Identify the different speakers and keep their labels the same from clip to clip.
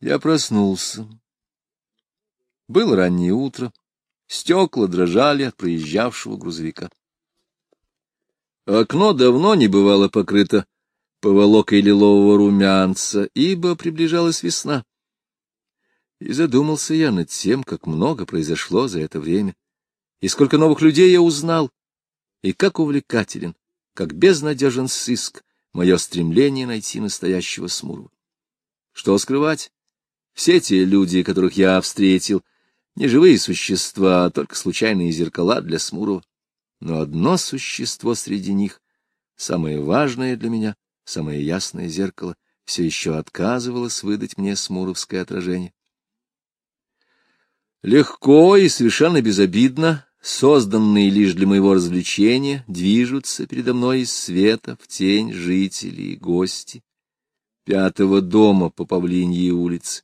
Speaker 1: Я проснулся. Было раннее утро, стекла дрожали от проезжавшего грузовика. Окно давно не бывало покрыто поволокой лилового румянца, ибо приближалась весна. И задумался я над тем, как много произошло за это время, и сколько новых людей я узнал, и как увлекателен, как безнадежен сыск мое стремление найти настоящего Смурова. Что скрывать? Все те люди, которых я встретил, не живые существа, а только случайные зеркала для Смурова. Но одно существо среди них, самое важное для меня, самое ясное зеркало, все еще отказывалось выдать мне смуровское отражение. Легко и совершенно безобидно, созданные лишь для моего развлечения, движутся передо мной из света в тень жители и гости пятого дома по Павлиньей улице.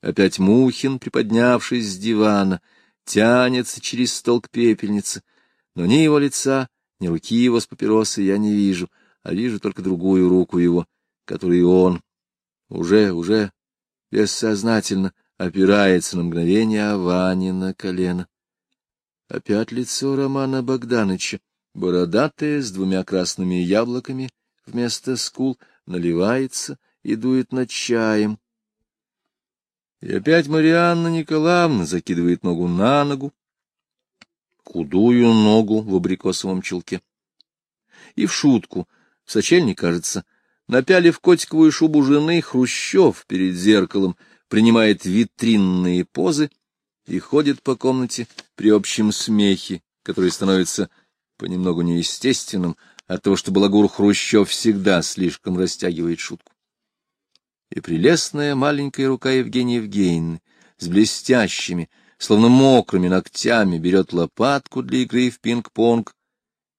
Speaker 1: Опять Мухин, приподнявшись с дивана, тянется через стол к пепельнице, но ни его лица, ни руки его с папиросой я не вижу, а вижу только другую руку его, которой он уже, уже бессознательно опирается на мгновение Вани на колено. Опять лицо Романа Богдановича, бородатое, с двумя красными яблоками вместо скул, наливается и дует над чаем, и опять Марианна Николаевна закидывает ногу на ногу, худую ногу в абрикосовом чулке. И в шутку, в сочельник, кажется, напялив котиковую шубу жены, Хрущев перед зеркалом принимает витринные позы и ходит по комнате при общем смехе, который становится понемногу неестественным от того, что Балагур Хрущев всегда слишком растягивает шутку и прелестная маленькая рука Евгения Евгеньевны с блестящими, словно мокрыми ногтями берет лопатку для игры в пинг-понг,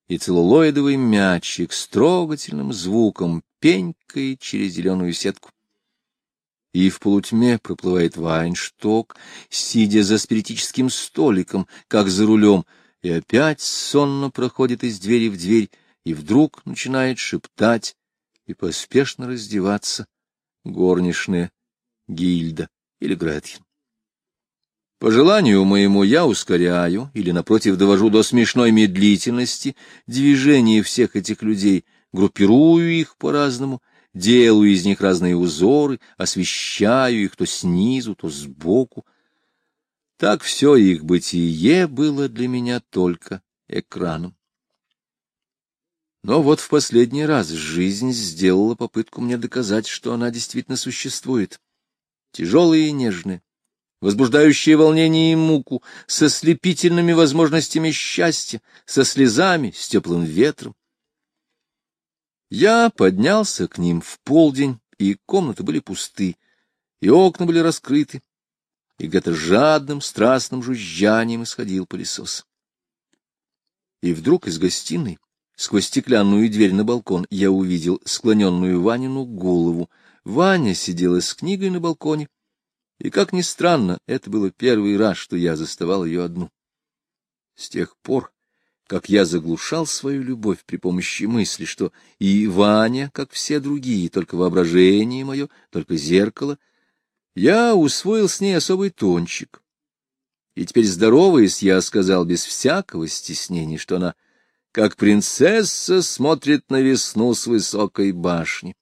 Speaker 1: и целлулоидовый мячик с трогательным звуком пенькает через зеленую сетку. И в полутьме проплывает Вайншток, сидя за спиритическим столиком, как за рулем, и опять сонно проходит из двери в дверь, и вдруг начинает шептать и поспешно раздеваться, горничная Гильда или Гретхен. По желанию моему я ускоряю или, напротив, довожу до смешной медлительности движение всех этих людей, группирую их по-разному, делаю из них разные узоры, освещаю их то снизу, то сбоку. Так все их бытие было для меня только экраном. Но вот в последний раз жизнь сделала попытку мне доказать, что она действительно существует. Тяжелая и нежная, возбуждающая волнение и муку, со слепительными возможностями счастья, со слезами, с теплым ветром. Я поднялся к ним в полдень, и комнаты были пусты, и окна были раскрыты, и где-то жадным, страстным жужжанием исходил пылесос. И вдруг из гостиной Сквозь стеклянную дверь на балкон я увидел склоненную Ванину голову. Ваня сидела с книгой на балконе, и, как ни странно, это было первый раз, что я заставал ее одну. С тех пор, как я заглушал свою любовь при помощи мысли, что и Ваня, как все другие, только воображение мое, только зеркало, я усвоил с ней особый тончик. И теперь, здороваясь, я сказал без всякого стеснения, что она — как принцесса смотрит на весну с высокой башни.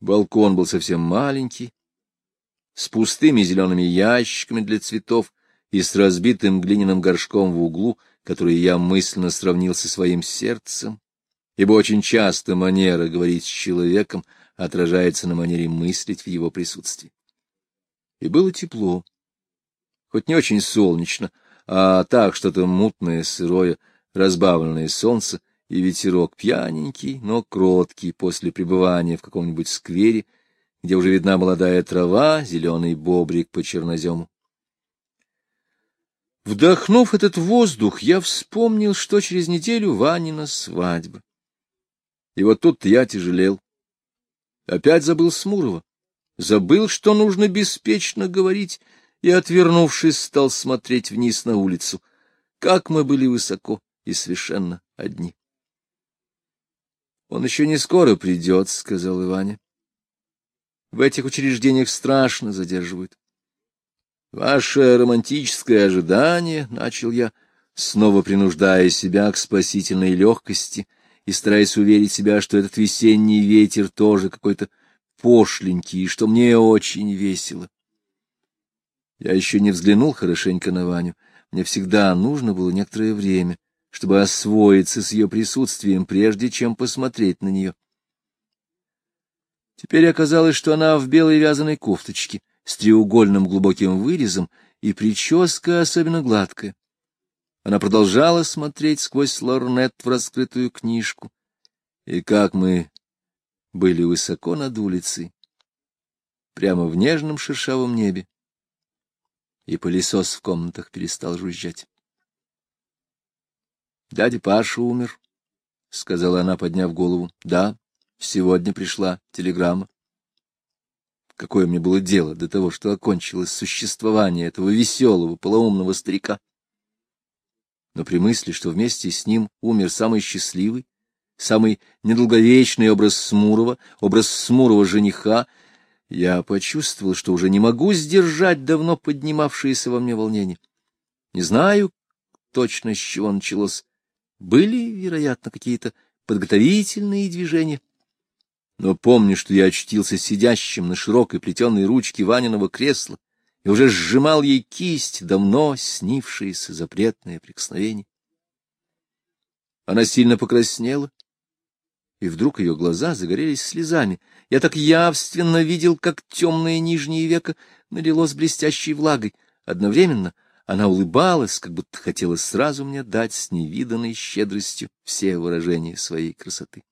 Speaker 1: Балкон был совсем маленький, с пустыми зелеными ящиками для цветов и с разбитым глиняным горшком в углу, который я мысленно сравнил со своим сердцем, ибо очень часто манера говорить с человеком отражается на манере мыслить в его присутствии. И было тепло, хоть не очень солнечно, а так что-то мутное, сырое, разбавленное солнце и ветерок пьяненький, но кроткий после пребывания в каком-нибудь сквере, где уже видна молодая трава, зеленый бобрик по чернозему. Вдохнув этот воздух, я вспомнил, что через неделю Ванина свадьба. И вот тут я тяжелел. Опять забыл Смурова. Забыл, что нужно беспечно говорить, и, отвернувшись, стал смотреть вниз на улицу. Как мы были высоко! И совершенно одни. — Он еще не скоро придет, — сказал Иваня. В этих учреждениях страшно задерживают. Ваше романтическое ожидание, — начал я, снова принуждая себя к спасительной легкости и стараясь уверить себя, что этот весенний ветер тоже какой-то пошленький, и что мне очень весело. Я еще не взглянул хорошенько на Ваню. Мне всегда нужно было некоторое время, чтобы освоиться с ее присутствием, прежде чем посмотреть на нее. Теперь оказалось, что она в белой вязаной кофточке с треугольным глубоким вырезом, и прическа особенно гладкая. Она продолжала смотреть сквозь лорнет в раскрытую книжку. И как мы были высоко над улицей, прямо в нежном шершавом небе, и пылесос в комнатах перестал жужжать. — Дядя Паша умер, — сказала она, подняв голову. — Да, сегодня пришла телеграмма. Какое мне было дело до того, что окончилось существование этого веселого, полоумного старика? но при мысли, что вместе с ним умер самый счастливый, самый недолговечный образ Смурова, образ Смурова жениха, я почувствовал, что уже не могу сдержать давно поднимавшееся во мне волнение. Не знаю точно, с чего началось. Были, вероятно, какие-то подготовительные движения. Но помню, что я очутился сидящим на широкой плетеной ручке Ваниного кресла, и уже сжимал ей кисть, давно снившееся запретное прикосновение. Она сильно покраснела, и вдруг ее глаза загорелись слезами. Я так явственно видел, как темное нижнее веко налилось блестящей влагой. Одновременно она улыбалась, как будто хотела сразу мне дать с невиданной щедростью все выражения своей красоты.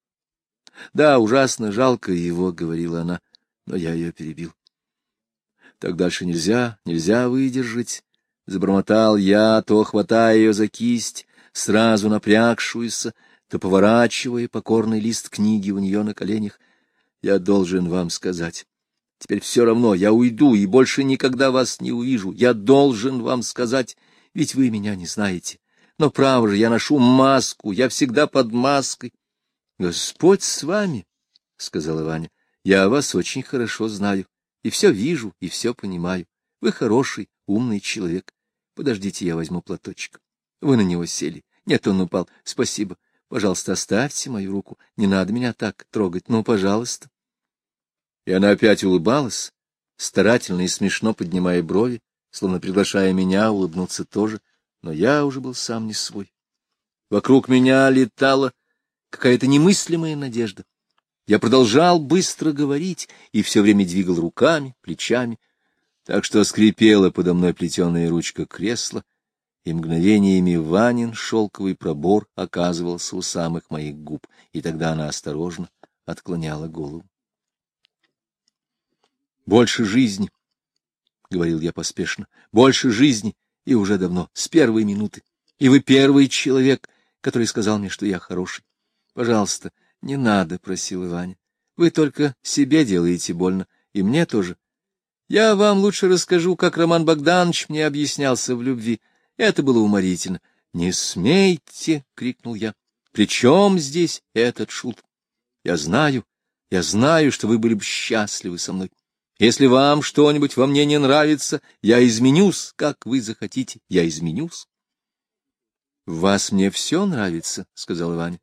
Speaker 1: — Да, ужасно жалко его, — говорила она, но я ее перебил. Так дальше нельзя, нельзя выдержать. Забормотал я, то хватая ее за кисть, сразу напрягшуюся, то поворачивая покорный лист книги у нее на коленях. Я должен вам сказать. Теперь все равно, я уйду и больше никогда вас не увижу. Я должен вам сказать, ведь вы меня не знаете. Но, право же, я ношу маску, я всегда под маской. — Господь с вами, — сказала Ваня, — я вас очень хорошо знаю и все вижу, и все понимаю. Вы хороший, умный человек. Подождите, я возьму платочек. Вы на него сели. Нет, он упал. Спасибо. Пожалуйста, оставьте мою руку. Не надо меня так трогать. Ну, пожалуйста. И она опять улыбалась, старательно и смешно поднимая брови, словно приглашая меня улыбнуться тоже, но я уже был сам не свой. Вокруг меня летала какая-то немыслимая надежда. Я продолжал быстро говорить и все время двигал руками, плечами, так что скрипела подо мной плетеная ручка кресла, и мгновениями Ванин шелковый пробор оказывался у самых моих губ, и тогда она осторожно отклоняла голову. «Больше жизни», — говорил я поспешно, — «больше жизни, и уже давно, с первой минуты. И вы первый человек, который сказал мне, что я хороший. Пожалуйста, — Не надо, — просил Иваня. — Вы только себе делаете больно, и мне тоже. Я вам лучше расскажу, как Роман Богданович мне объяснялся в любви. Это было уморительно. — Не смейте! — крикнул я. — При чем здесь этот шут? Я знаю, я знаю, что вы были бы счастливы со мной. Если вам что-нибудь во мне не нравится, я изменюсь, как вы захотите, я изменюсь. — Вас мне все нравится, — сказал Иваня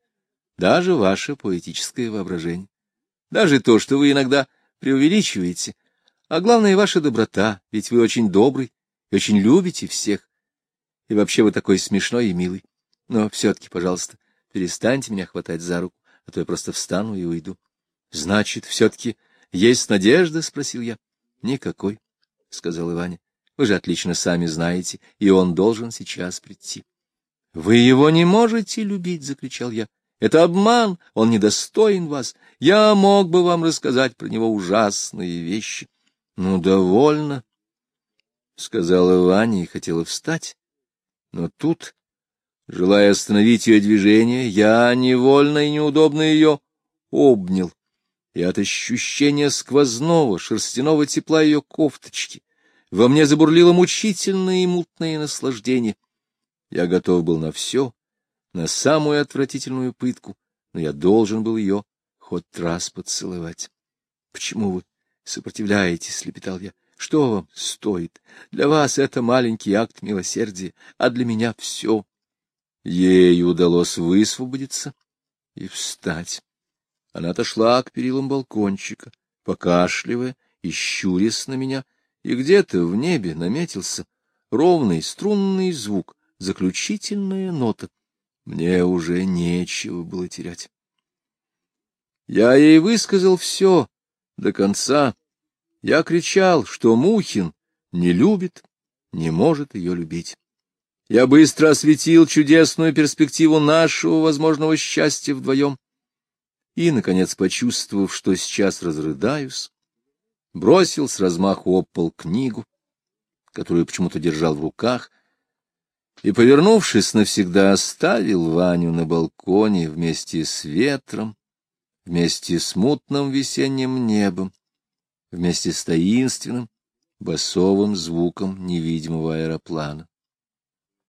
Speaker 1: даже ваше поэтическое воображение, даже то, что вы иногда преувеличиваете, а главное — ваша доброта, ведь вы очень добрый и очень любите всех, и вообще вы такой смешной и милый. Но все-таки, пожалуйста, перестаньте меня хватать за руку, а то я просто встану и уйду. — Значит, все-таки есть надежда? — спросил я. — Никакой, — сказал Иваня. — Вы же отлично сами знаете, и он должен сейчас прийти. — Вы его не можете любить! — закричал я. Это обман, он недостоин вас. Я мог бы вам рассказать про него ужасные вещи. — Ну, довольно, — сказала Ваня и хотела встать. Но тут, желая остановить ее движение, я невольно и неудобно ее обнял. И от ощущения сквозного шерстяного тепла ее кофточки во мне забурлило мучительное и мутное наслаждение. Я готов был на все, на самую отвратительную пытку, но я должен был ее хоть раз поцеловать. Почему вы сопротивляетесь? — лепетал я. — Что вам стоит? Для вас это маленький акт милосердия, а для меня все. Ей удалось высвободиться и встать. Она отошла к перилам балкончика, покашливая и щурясь на меня, и где-то в небе наметился ровный струнный звук, заключительная нота. Мне уже нечего было терять. Я ей высказал все до конца. Я кричал, что Мухин не любит, не может ее любить. Я быстро осветил чудесную перспективу нашего возможного счастья вдвоем. И, наконец, почувствовав, что сейчас разрыдаюсь, бросил с размаху об пол книгу, которую почему-то держал в руках, и, повернувшись навсегда, оставил Ваню на балконе вместе с ветром, вместе с мутным весенним небом, вместе с таинственным басовым звуком невидимого аэроплана.